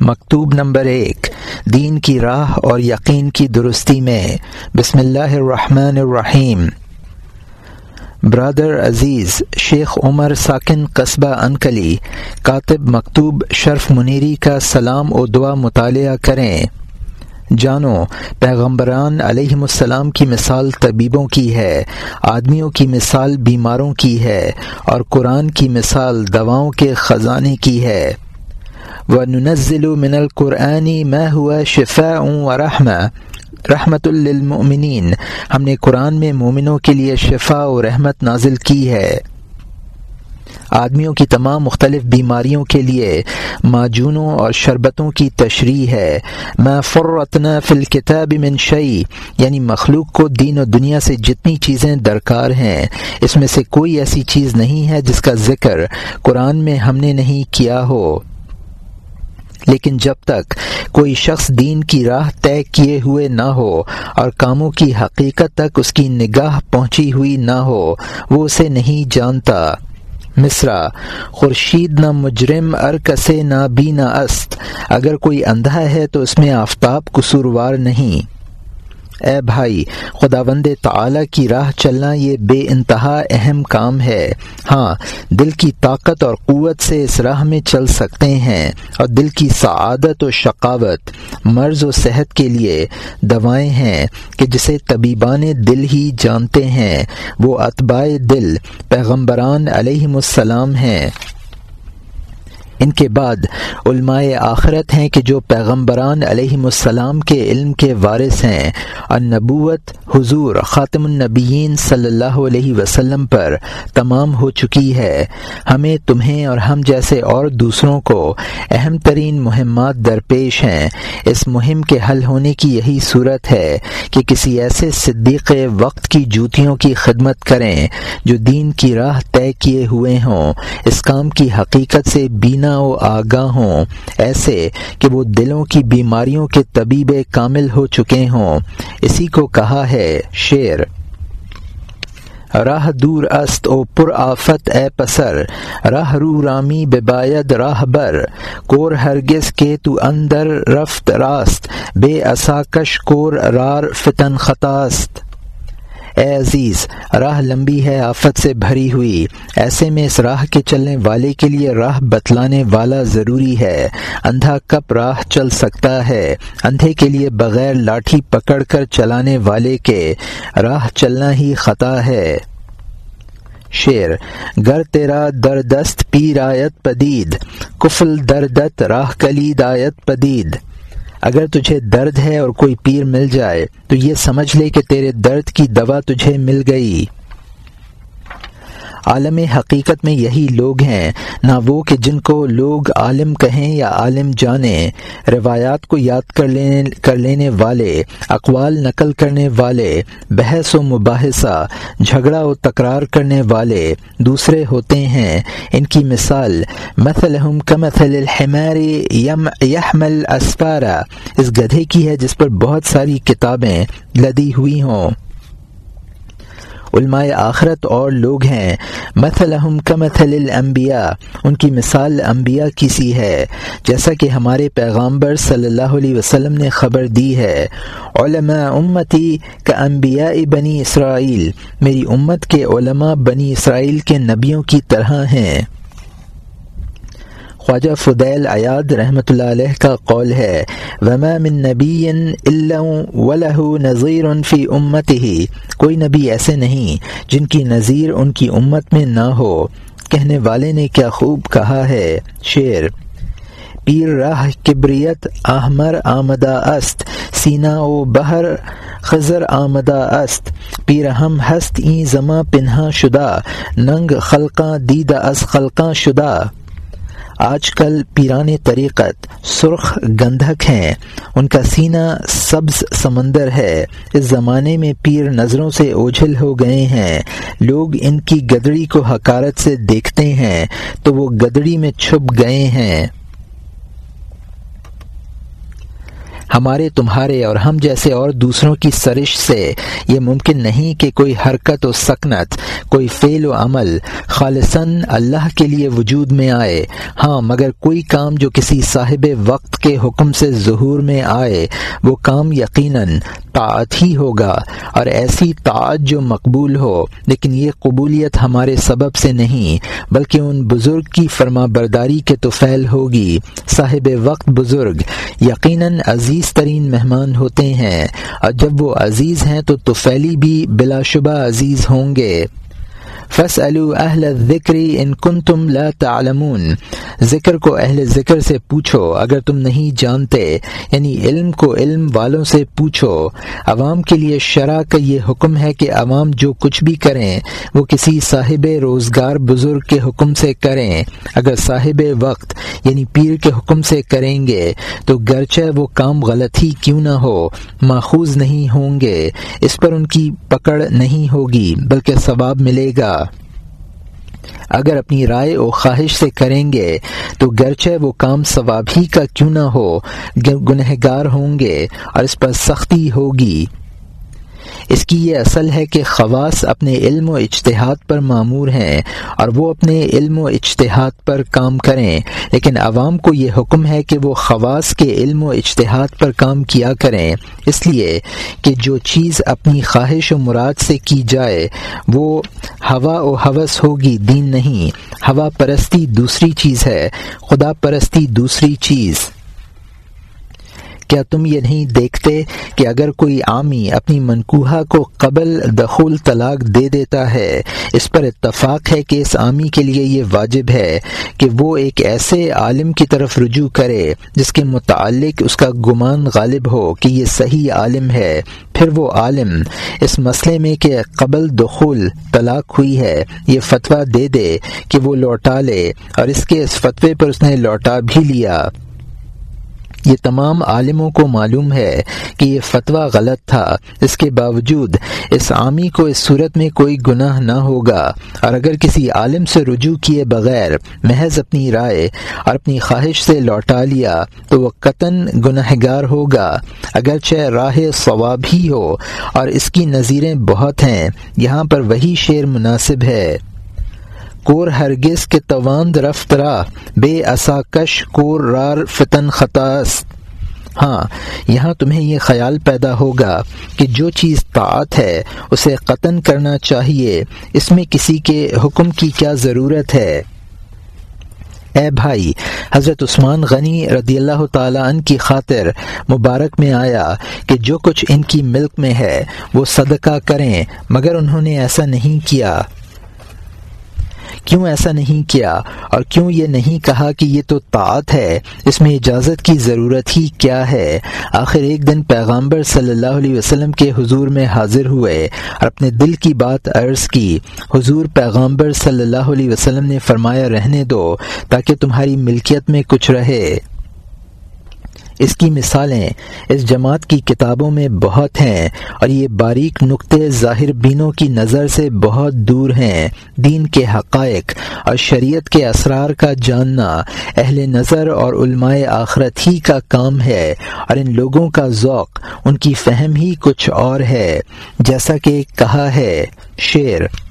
مکتوب نمبر ایک، دین کی راہ اور یقین کی درستی میں۔ بسم اللہ الرحمن الرحیم۔ برادر عزیز، شیخ عمر ساکن قصبہ انکلی، کاتب مکتوب شرف منیری کا سلام و دعا مطالعہ کریں۔ جانو، پیغمبران علیہم السلام کی مثال طبیبوں کی ہے، آدمیوں کی مثال بیماروں کی ہے، اور قرآن کی مثال دواؤں کے خزانے کی ہے۔ و ننزل من القرآنی میں ہوا شفا و رحمہ رحمت للمؤمنین. ہم نے قرآن میں مومنوں کے لیے شفا و رحمت نازل کی ہے. آدمیوں کی تمام مختلف بیماریوں کے لیے معجونوں اور شربتوں کی تشریح ہے. میں فرتنا الکتاب من شعی یعنی مخلوق کو دین و دنیا سے جتنی چیزیں درکار ہیں، اس میں سے کوئی ایسی چیز نہیں ہے جس کا ذکر قرآن میں ہم نے نہیں کیا ہو. لیکن جب تک کوئی شخص دین کی راہ طے کیے ہوئے نہ ہو اور کاموں کی حقیقت تک اس کی نگاہ پہنچی ہوئی نہ ہو، وہ اسے نہیں جانتا۔ مصرا، خورشید نہ مجرم ارکسے نہ بینا نہ است۔ اگر کوئی اندھا ہے تو اس میں آفتاب قصوروار نہیں۔ اے بھائی خدا وند تعلیٰ کی راہ چلنا یہ بے انتہا اہم کام ہے۔ ہاں دل کی طاقت اور قوت سے اس راہ میں چل سکتے ہیں اور دل کی سعادت و شقاوت، مرض و صحت کے لیے دوائیں ہیں کہ جسے طبیبان دل ہی جانتے ہیں۔ وہ اتباع دل، پیغمبران علیہم السلام ہیں۔ ان کے بعد علماء آخرت ہیں کہ جو پیغمبران علیہم السلام کے علم کے وارث ہیں اور نبوت حضور خاتم النبیین صلی اللہ علیہ وسلم پر تمام ہو چکی ہے۔ ہمیں تمہیں اور ہم جیسے اور دوسروں کو اہم ترین مہمات درپیش ہیں۔ اس مہم کے حل ہونے کی یہی صورت ہے کہ کسی ایسے صدیق وقت کی جوتیوں کی خدمت کریں جو دین کی راہ طے کیے ہوئے ہوں۔ اس کام کی حقیقت سے بینا و آگاہ ہوں۔ ایسے کہ وہ دلوں کی بیماریوں کے طبیب کامل ہو چکے ہوں۔ اسی کو کہا ہے شعر۔ راہ دور است او پر آفت اے پسر۔ راہ رو رامی بباید راہ بر۔ کور ہرگز کے تو اندر رفت راست۔ بے اساکش کور رار فتن خطاست۔ اے عزیز، راہ لمبی ہے، آفت سے بھری ہوئی۔ ایسے میں اس راہ کے چلنے والے کے لیے راہ بتلانے والا ضروری ہے۔ اندھا کب راہ چل سکتا ہے؟ اندھے کے لیے بغیر لاٹھی پکڑ کر چلانے والے کے راہ چلنا ہی خطا ہے۔ شیر، گر تیرا دردست پیر آیت پدید۔ کفل دردت راہ کلید آیت پدید۔ اگر تجھے درد ہے اور کوئی پیر مل جائے تو یہ سمجھ لے کہ تیرے درد کی دوا تجھے مل گئی۔ عالم حقیقت میں یہی لوگ ہیں، نہ وہ کہ جن کو لوگ عالم کہیں یا عالم جانیں روایات کو یاد کر لینے کر لینے والے، اقوال نقل کرنے والے، بحث و مباحثہ، جھگڑا و تکرار کرنے والے دوسرے ہوتے ہیں۔ ان کی مثال، مثلہم کمثل الحمار یحمل اسپارا اس گدھے کی ہے جس پر بہت ساری کتابیں لدی ہوئی ہوں۔ علماء آخرت اور لوگ ہیں۔ مثلہم کمثل الانبیاء، ان کی مثال انبیاء کی سی ہے۔ جیسا کہ ہمارے پیغامبر صلی اللہ علیہ وسلم نے خبر دی ہے، علماء امتی کا انبیاء بنی اسرائیل، میری امت کے علماء بنی اسرائیل کے نبیوں کی طرح ہیں۔ خواجہ فدیل ایاد رحمۃ اللہ علیہ کا قول ہے، وما من نبی ولہ نذیر فی امت ہی کوئی نبی ایسے نہیں جن کی نظیر ان کی امت میں نہ ہو۔ کہنے والے نے کیا خوب کہا ہے، شعر پیر راہ کبریت احمر آمدہ است، سینا و بہر خزر آمدہ است، پیر ہم ہست، این زماں پنہا شدہ، ننگ خلقاں دیدہ از خلقاں شدہ۔ آج کل پیران طریقت سرخ گندھک ہیں۔ ان کا سینہ سبز سمندر ہے۔ اس زمانے میں پیر نظروں سے اوجھل ہو گئے ہیں۔ لوگ ان کی گدڑی کو حکارت سے دیکھتے ہیں، تو وہ گدڑی میں چھپ گئے ہیں۔ ہمارے تمہارے اور ہم جیسے اور دوسروں کی سرش سے یہ ممکن نہیں کہ کوئی حرکت و سکنت، کوئی فعل و عمل خالصاً اللہ کے لیے وجود میں آئے۔ ہاں مگر کوئی کام جو کسی صاحب وقت کے حکم سے ظہور میں آئے، وہ کام یقیناً طاعت ہی ہوگا۔ اور ایسی طاعت جو مقبول ہو، لیکن یہ قبولیت ہمارے سبب سے نہیں، بلکہ ان بزرگ کی فرما برداری کے تو فیل ہوگی۔ صاحب وقت بزرگ، یقیناً عزیز ترین مہمان ہوتے ہیں۔ اور جب وہ عزیز ہیں تو توفیلی بھی بلا شبہ عزیز ہوں گے۔ فص اہل ذکری ان کن تم تعلمون۔ ذکر کو اہل ذکر سے پوچھو، اگر تم نہیں جانتے یعنی علم کو علم والوں سے پوچھو۔ عوام کے لیے شرح کا یہ حکم ہے کہ عوام جو کچھ بھی کریں، وہ کسی صاحب روزگار بزرگ کے حکم سے کریں۔ اگر صاحب وقت یعنی پیر کے حکم سے کریں گے، تو گرچہ وہ کام غلط ہی کیوں نہ ہو، ماخوذ نہیں ہوں گے۔ اس پر ان کی پکڑ نہیں ہوگی، بلکہ ثواب ملے گا۔ اگر اپنی رائے و خواہش سے کریں گے تو گرچہ وہ کام ثواب ہی کا کیوں نہ ہو، گنہگار ہوں گے اور اس پر سختی ہوگی۔ اس کی یہ اصل ہے کہ خواص اپنے علم و اجتہاد پر معمور ہیں اور وہ اپنے علم و اجتہاد پر کام کریں۔ لیکن عوام کو یہ حکم ہے کہ وہ خواص کے علم و اجتہاد پر کام کیا کریں۔ اس لیے کہ جو چیز اپنی خواہش و مراد سے کی جائے، وہ ہوا و حوث ہوگی، دین نہیں۔ ہوا پرستی دوسری چیز ہے، خدا پرستی دوسری چیز۔ کیا تم یہ نہیں دیکھتے کہ اگر کوئی عامی اپنی منقوہ کو قبل دخول طلاق دے دیتا ہے، اس پر اتفاق ہے کہ اس عامی کے لیے یہ واجب ہے کہ وہ ایک ایسے عالم کی طرف رجوع کرے جس کے متعلق اس کا گمان غالب ہو کہ یہ صحیح عالم ہے۔ پھر وہ عالم اس مسئلے میں کہ قبل دخول طلاق ہوئی ہے، یہ فتویٰ دے دے کہ وہ لوٹا لے اور اس کے اس فتوے پر اس نے لوٹا بھی لیا۔ یہ تمام عالموں کو معلوم ہے کہ یہ فتویٰ غلط تھا۔ اس کے باوجود اس عامی کو اس صورت میں کوئی گناہ نہ ہوگا۔ اور اگر کسی عالم سے رجوع کیے بغیر محض اپنی رائے اور اپنی خواہش سے لوٹا لیا تو وہ قطن گناہ گار ہوگا۔ اگرچہ راہ ثواب ہی ہو اور اس کی نظیریں بہت ہیں، یہاں پر وہی شعر مناسب ہے۔ کور ہرگز کے تواند رفترا بے اساکش کور رار فتن خطاس ہاں یہاں تمہیں یہ خیال پیدا ہوگا کہ جو چیز طاعت ہے، اسے قطن کرنا چاہیے۔ اس میں کسی کے حکم کی کیا ضرورت ہے؟ اے بھائی، حضرت عثمان غنی رضی اللہ تعالیٰ عنہ کی خاطر مبارک میں آیا کہ جو کچھ ان کی ملک میں ہے، وہ صدقہ کریں، مگر انہوں نے ایسا نہیں کیا۔ کیوں ایسا نہیں کیا اور کیوں یہ نہیں کہا کہ یہ تو طاعت ہے؟ اس میں اجازت کی ضرورت ہی کیا ہے؟ آخر ایک دن پیغامبر صلی اللہ علیہ وسلم کے حضور میں حاضر ہوئے اور اپنے دل کی بات عرض کی۔ حضور پیغامبر صلی اللہ علیہ وسلم نے فرمایا، رہنے دو تاکہ تمہاری ملکیت میں کچھ رہے۔ اس کی مثالیں اس جماعت کی کتابوں میں بہت ہیں اور یہ باریک نقطے ظاہر بینوں کی نظر سے بہت دور ہیں۔ دین کے حقائق اور شریعت کے اسرار کا جاننا اہل نظر اور علماء آخرت ہی کا کام ہے اور ان لوگوں کا ذوق، ان کی فہم ہی کچھ اور ہے۔ جیسا کہ کہا ہے شعر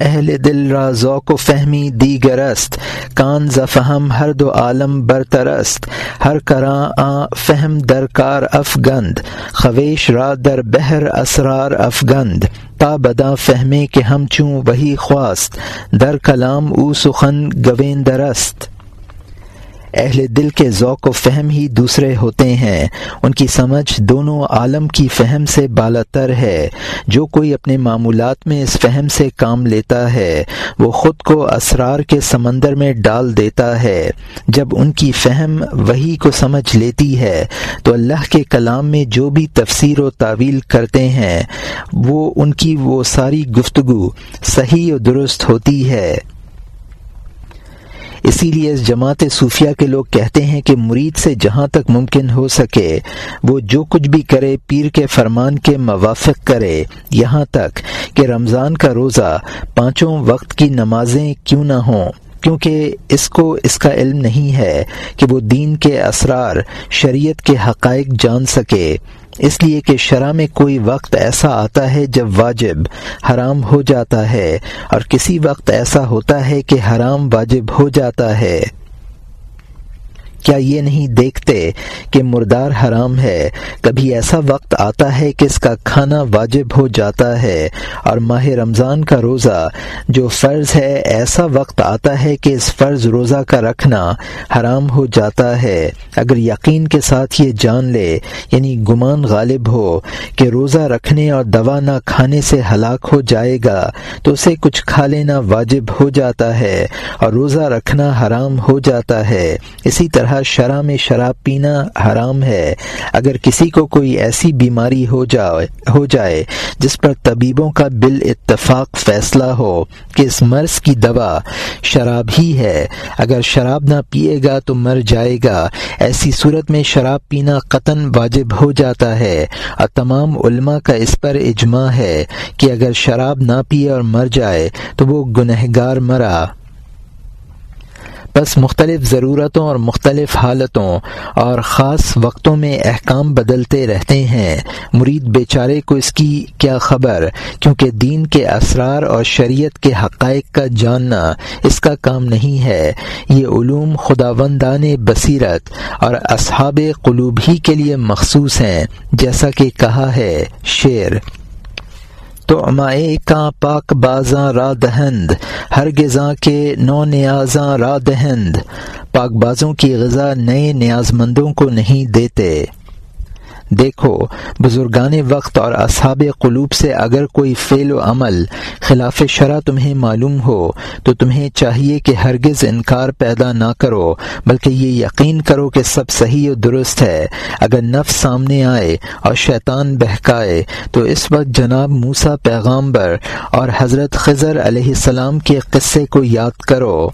اہل دل را ذوق و فہمی دیگرست کان فہم ہر دو عالم برترست ہر کراں آ فہم درکار افگند. خویش را در بہر اسرار افگند. تا بدا فہمے کہ ہم چوں وہی خواست. در کلام او سخن گوین درست اہل دل کے ذوق و فہم ہی دوسرے ہوتے ہیں۔ ان کی سمجھ دونوں عالم کی فہم سے بالا تر ہے۔ جو کوئی اپنے معمولات میں اس فہم سے کام لیتا ہے، وہ خود کو اسرار کے سمندر میں ڈال دیتا ہے۔ جب ان کی فہم وہی کو سمجھ لیتی ہے، تو اللہ کے کلام میں جو بھی تفسیر و تعویل کرتے ہیں، وہ ان کی وہ ساری گفتگو صحیح و درست ہوتی ہے۔ اسی لیے اس جماعت صوفیہ کے لوگ کہتے ہیں کہ مرید سے جہاں تک ممکن ہو سکے، وہ جو کچھ بھی کرے، پیر کے فرمان کے موافق کرے۔ یہاں تک کہ رمضان کا روزہ پانچوں وقت کی نمازیں کیوں نہ ہوں؟ کیونکہ اس کو اس کا علم نہیں ہے کہ وہ دین کے اسرار، شریعت کے حقائق جان سکے۔ اس لیے کہ شرح میں کوئی وقت ایسا آتا ہے جب واجب حرام ہو جاتا ہے اور کسی وقت ایسا ہوتا ہے کہ حرام واجب ہو جاتا ہے۔ کیا یہ نہیں دیکھتے کہ مردار حرام ہے؟ کبھی ایسا وقت آتا ہے کہ اس کا کھانا واجب ہو جاتا ہے اور ماہ رمضان کا روزہ جو فرض ہے، ایسا وقت آتا ہے کہ اس فرض روزہ کا رکھنا حرام ہو جاتا ہے۔ اگر یقین کے ساتھ یہ جان لے یعنی گمان غالب ہو کہ روزہ رکھنے اور دوا نہ کھانے سے ہلاک ہو جائے گا، تو اسے کچھ کھا لینا واجب ہو جاتا ہے اور روزہ رکھنا حرام ہو جاتا ہے۔ اسی طرح شرح میں شراب پینا حرام ہے۔ اگر کسی کو کوئی ایسی بیماری ہو جائے ہو جائے جس پر طبیبوں کا بال اتفاق فیصلہ ہو کہ اس مرض کی دوا شراب ہی ہے، اگر شراب نہ پیے گا تو مر جائے گا۔ ایسی صورت میں شراب پینا قطن واجب ہو جاتا ہے۔ اور تمام علماء کا اس پر اجماع ہے کہ اگر شراب نہ پیے اور مر جائے تو وہ گنہگار مرا۔ بس مختلف ضرورتوں اور مختلف حالتوں اور خاص وقتوں میں احکام بدلتے رہتے ہیں۔ مرید بیچارے کو اس کی کیا خبر؟ کیونکہ دین کے اسرار اور شریعت کے حقائق کا جاننا اس کا کام نہیں ہے۔ یہ علوم خداوندان بصیرت اور اصحاب قلوب ہی کے لیے مخصوص ہیں۔ جیسا کہ کہا ہے شعر۔ تو امائے کا پاک بازاں را دہند ہر غذا کے نو نیازاں را دہند۔ پاک بازوں کی غذا نئے نیاز مندوں کو نہیں دیتے۔ دیکھو، بزرگان وقت اور اصحاب قلوب سے اگر کوئی فعل و عمل خلاف شرح تمہیں معلوم ہو، تو تمہیں چاہیے کہ ہرگز انکار پیدا نہ کرو، بلکہ یہ یقین کرو کہ سب صحیح و درست ہے۔ اگر نفس سامنے آئے اور شیطان بہکائے، تو اس وقت جناب موسا پیغامبر اور حضرت خضر علیہ السلام کے قصے کو یاد کرو۔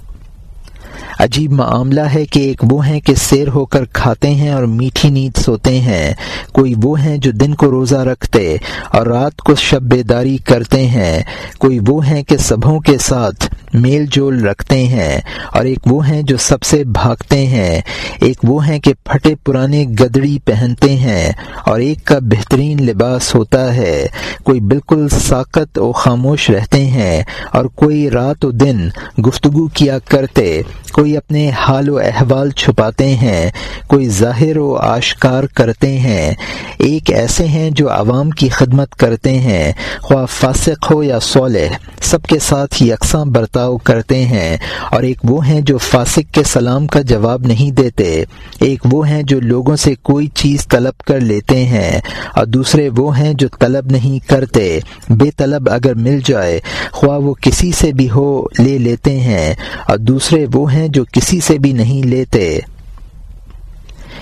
عجیب معاملہ ہے کہ ایک وہ ہیں کہ سیر ہو کر کھاتے ہیں اور میٹھی نیند سوتے ہیں۔ کوئی وہ ہیں جو دن کو روزہ رکھتے اور رات کو شب بیداری کرتے ہیں۔ کوئی وہ ہیں کہ سبھوں کے ساتھ میل جول رکھتے ہیں اور ایک وہ ہیں جو سب سے بھاگتے ہیں۔ ایک وہ ہیں کہ پھٹے پرانے گدڑی پہنتے ہیں اور ایک کا بہترین لباس ہوتا ہے۔ کوئی بالکل ساکت و خاموش رہتے ہیں اور کوئی رات و دن گفتگو کیا کرتے۔ کوئی اپنے حال و احوال چھپاتے ہیں۔ کوئی ظاہر و آشکار کرتے ہیں۔ ایک ایسے ہیں جو عوام کی خدمت کرتے ہیں۔ خواہ فاسق ہو یا صالح، سب کے ساتھ یکساں برتاؤ کرتے ہیں اور ایک وہ ہیں جو فاسق کے سلام کا جواب نہیں دیتے، ایک وہ ہیں جو لوگوں سے کوئی چیز طلب کر لیتے ہیں اور دوسرے وہ ہیں جو طلب نہیں کرتے۔ بے طلب اگر مل جائے، خواہ وہ کسی سے بھی ہو، لے لیتے ہیں۔ اور دوسرے وہ ہیں جو کسی سے بھی نہیں لیتے۔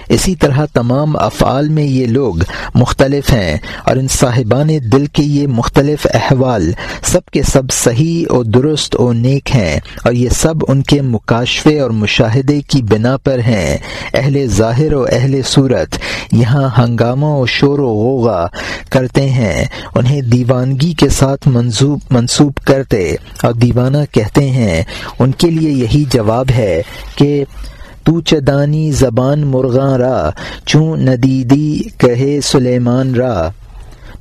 اسی طرح تمام افعال میں یہ لوگ مختلف ہیں اور ان صاحبان دل کے یہ مختلف احوال سب کے سب صحیح اور درست و نیک ہیں اور یہ سب ان کے مکاشفے اور مشاہدے کی بنا پر ہیں۔ اہل ظاہر و اہل صورت یہاں ہنگامہ و شور و غوغا کرتے ہیں، انہیں دیوانگی کے ساتھ منصوب منسوب کرتے اور دیوانہ کہتے ہیں۔ ان کے لیے یہی جواب ہے کہ تو چدانی زبان مرغاں را، چوں ندیدی کہے سلیمان را۔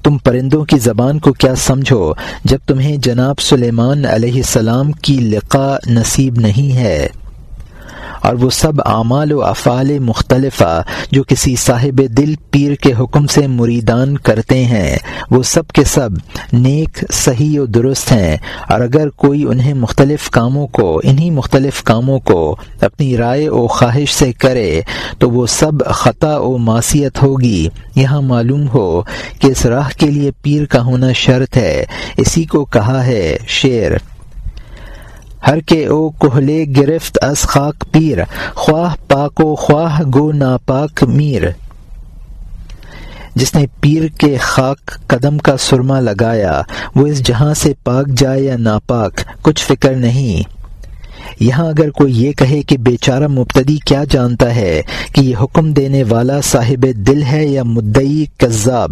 تم پرندوں کی زبان کو کیا سمجھو، جب تمہیں جناب سلیمان علیہ السلام کی لقا نصیب نہیں ہے۔ اور وہ سب اعمال و افعال مختلفہ جو کسی صاحب دل پیر کے حکم سے مریدان کرتے ہیں، وہ سب کے سب نیک، صحیح و درست ہیں۔ اور اگر کوئی انہیں مختلف کاموں کو، انہی مختلف کاموں کو اپنی رائے و خواہش سے کرے، تو وہ سب خطا و معصیت ہوگی۔ یہاں معلوم ہو کہ اس راہ کے لیے پیر کا ہونا شرط ہے۔ اسی کو کہا ہے شعر۔ ہر کے او کوہلے گرفت از خاک پیر، خواہ پاک و خواہ گو ناپاک میر۔ جس نے پیر کے خاک قدم کا سرما لگایا، وہ اس جہاں سے پاک جائے یا ناپاک، کچھ فکر نہیں۔ یہاں اگر کوئی یہ کہے کہ بیچارہ مبتدی کیا جانتا ہے کہ یہ حکم دینے والا صاحب دل ہے یا مدعی کذاب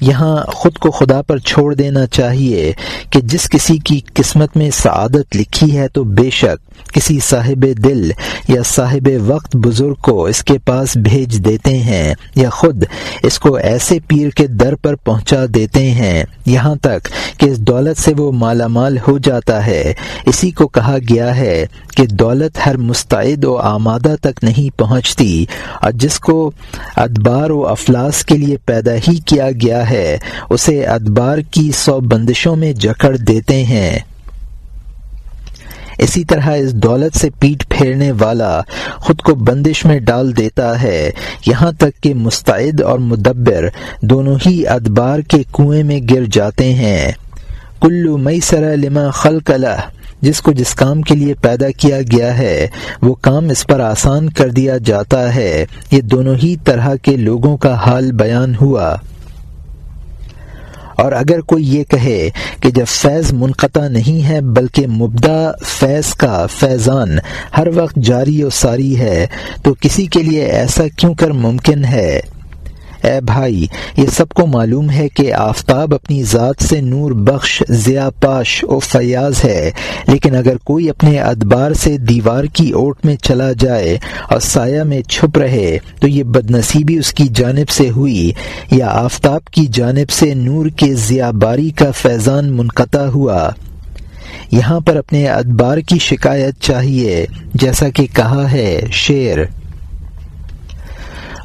یہاں خود کو خدا پر چھوڑ دینا چاہیے کہ جس کسی کی قسمت میں سعادت لکھی ہے تو بے شک کسی صاحب دل یا صاحب وقت بزرگ کو اس کے پاس بھیج دیتے ہیں یا خود اس کو ایسے پیر کے در پر پہنچا دیتے ہیں یہاں تک کہ اس دولت سے وہ مالا مال ہو جاتا ہے۔ اسی کو کہا گیا ہے کہ دولت ہر مستعد و آمادہ تک نہیں پہنچتی اور جس کو ادبار و افلاس کے لیے پیدا ہی کیا گیا ہے، اسے ادبار کی سو بندشوں میں جکڑ دیتے ہیں۔ اسی طرح اس دولت سے پیٹ پھیرنے والا خود کو بندش میں ڈال دیتا ہے۔ یہاں تک کہ مستعد اور مدبر دونوں ہی ادبار کے کنویں میں گر جاتے ہیں۔ کلو مئی سرا لما خلقلہ جس کو جس کام کے لیے پیدا کیا گیا ہے، وہ کام اس پر آسان کر دیا جاتا ہے۔ یہ دونوں ہی طرح کے لوگوں کا حال بیان ہوا۔ اور اگر کوئی یہ کہے کہ جب فیض منقطع نہیں ہے بلکہ مبدا فیض کا فیضان ہر وقت جاری و ساری ہے تو کسی کے لیے ایسا کیوں کر ممکن ہے؟ اے بھائی، یہ سب کو معلوم ہے کہ آفتاب اپنی ذات سے نور بخش ضیا پاش و فیاض ہے۔ لیکن اگر کوئی اپنے ادبار سے دیوار کی اوٹ میں چلا جائے اور سایہ میں چھپ رہے، تو یہ بد نصیبی اس کی جانب سے ہوئی یا آفتاب کی جانب سے نور کے ضیا باری کا فیضان منقطع ہوا۔ یہاں پر اپنے ادبار کی شکایت چاہیے، جیسا کہ کہا ہے شعر۔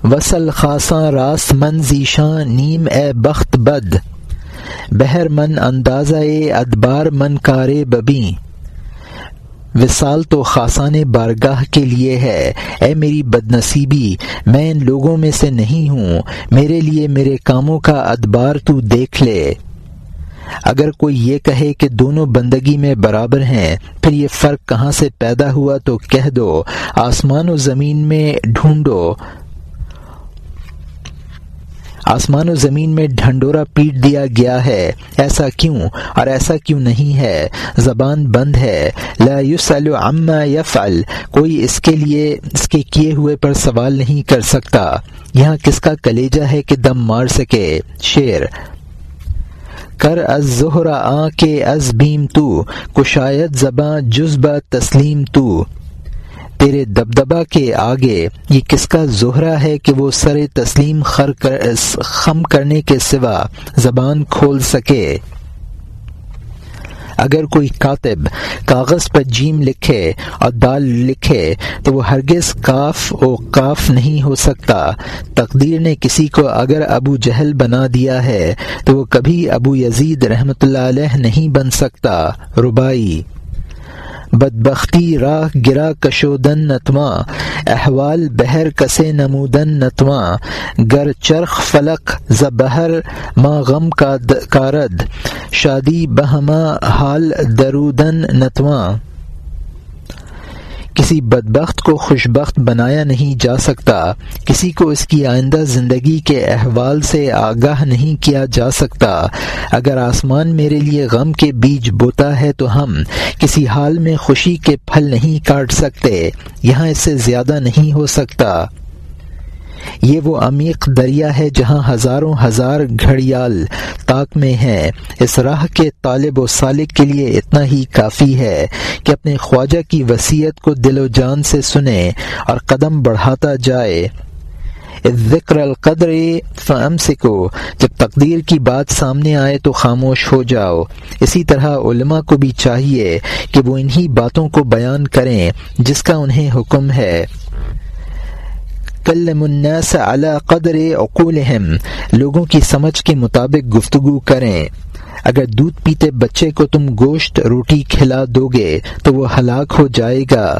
وصل خاصاں راس من ذیشاں نیم اے بخت بد۔ بہر من اندازہ اے ادبار من کار ببی۔ وصال تو خاصان بارگاہ کے لیے ہے۔ اے میری بد نصیبی میں ان لوگوں میں سے نہیں ہوں۔ میرے لیے میرے کاموں کا ادبار تو دیکھ لے۔ اگر کوئی یہ کہے کہ دونوں بندگی میں برابر ہیں، پھر یہ فرق کہاں سے پیدا ہوا تو کہہ دو۔ آسمان و زمین میں ڈھونڈو۔ آسمان و زمین میں ڈھنڈورا پیٹ دیا گیا ہے۔ ایسا کیوں؟ اور ایسا کیوں نہیں ہے؟ زبان بند ہے۔ لا یسأل عما یفعل۔ کوئی اس کے لیے، اس کے کیے ہوئے پر سوال نہیں کر سکتا۔ یہاں کس کا کلیجہ ہے کہ دم مار سکے؟ شیر کر از زہرا آ کے از بھیم تو۔ کشایت زباں جزبہ تسلیم تو۔ تیرے دبدبا کے آگے یہ کس کا زہرا ہے کہ وہ سر تسلیم خر کر خم کرنے کے سوا زبان کھول سکے؟ اگر کوئی کاتب کاغذ پر جیم لکھے اور دال لکھے تو وہ ہرگز کاف و کاف نہیں ہو سکتا۔ تقدیر نے کسی کو اگر ابو جہل بنا دیا ہے تو وہ کبھی ابو یزید رحمۃ اللہ علیہ نہیں بن سکتا۔ ربائی بدبختی راہ گرا کشودن نتواں احوال بہر کسے نمودن نتواں گر چرخ فلک زبہر ما غم کا کارد، شادی بہما حال درودن نتواں کسی بدبخت کو خوش بخت بنایا نہیں جا سکتا، کسی کو اس کی آئندہ زندگی کے احوال سے آگاہ نہیں کیا جا سکتا۔ اگر آسمان میرے لیے غم کے بیج بوتا ہے تو ہم کسی حال میں خوشی کے پھل نہیں کاٹ سکتے، یہاں اس سے زیادہ نہیں ہو سکتا۔ یہ وہ عمیق دریا ہے جہاں ہزاروں ہزار گھڑیال طاق میں ہیں۔ اس راہ کے طالب و سالک کے لیے اتنا ہی کافی ہے کہ اپنے خواجہ کی وصیت کو دل و جان سے سنے اور قدم بڑھاتا جائے۔ ذکر القدر فم سکو جب تقدیر کی بات سامنے آئے تو خاموش ہو جاؤ۔ اسی طرح علماء کو بھی چاہیے کہ وہ انہی باتوں کو بیان کریں جس کا انہیں حکم ہے۔ کلم الناس على قدر عقولهم، لوگوں کی سمجھ کے مطابق گفتگو کریں۔ اگر دودھ پیتے بچے کو تم گوشت، روٹی کھلا دو گے، تو وہ ہلاک ہو جائے گا۔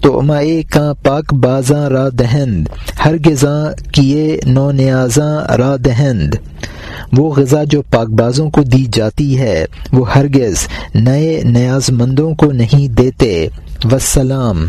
تو امائے کا پاک بازاں را دہند ہر غذا کیے نو نیازاں را دہند۔ وہ غذا جو پاک بازوں کو دی جاتی ہے، وہ ہرگز نئے نیاز مندوں کو نہیں دیتے۔ وسلام